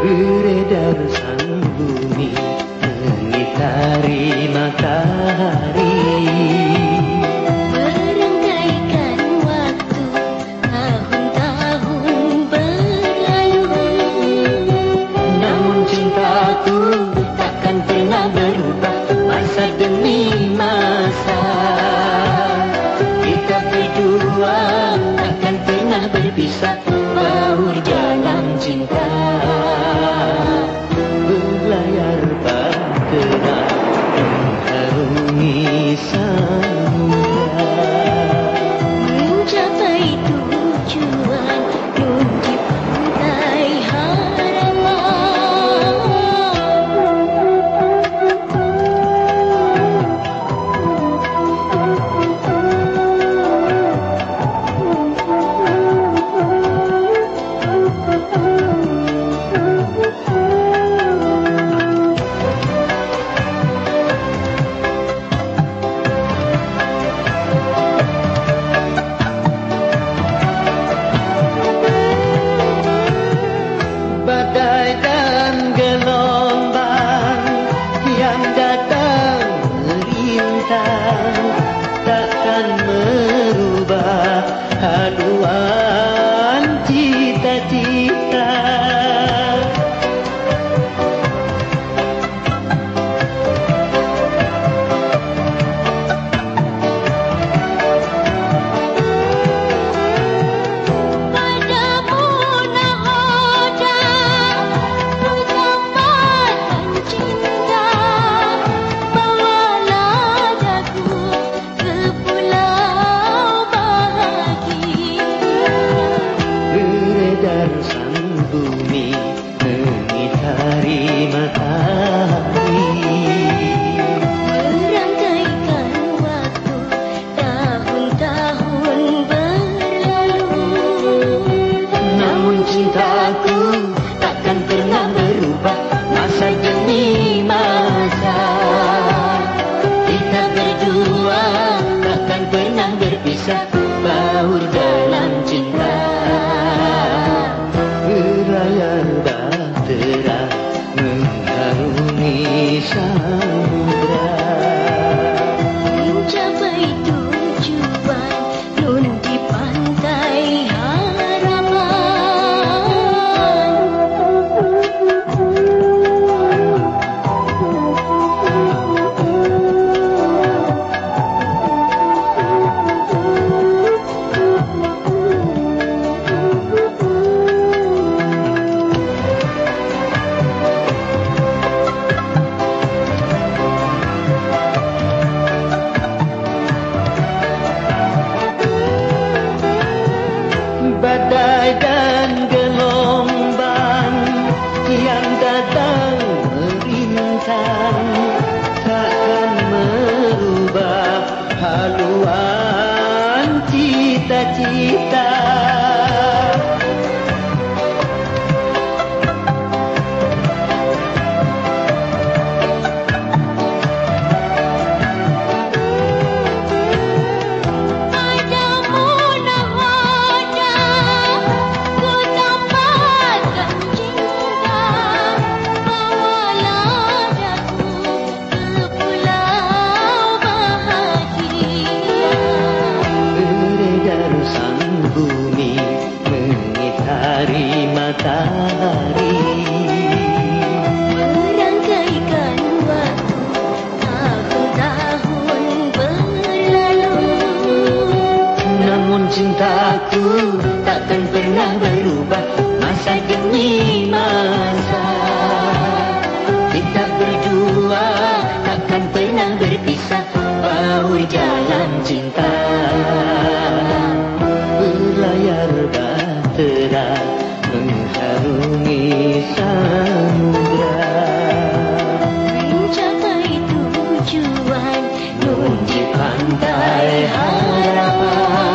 Beredar sang bumi Mengitari matahari. Merangkaikan waktu Tahun-tahun berlalu. Namun cintaku takkan pernah berubah Masa demi masa. Kita berdua takkan pernah berpisah Baur dalam cinta melintang takkan merubah haluan करुणी समुद्र dan gelombang yang datang merintang takkan merubah haluan cita-cita. Beredar sang bumi mengitari matahari. Merangkaikan waktu Tahun-tahun berlalu. Namun cintaku takkan pernah berubah Masa demi masa. Kita berdua takkan pernah berpisah Baur jalan cinta mencapai tujuan nunjuk pantai halaman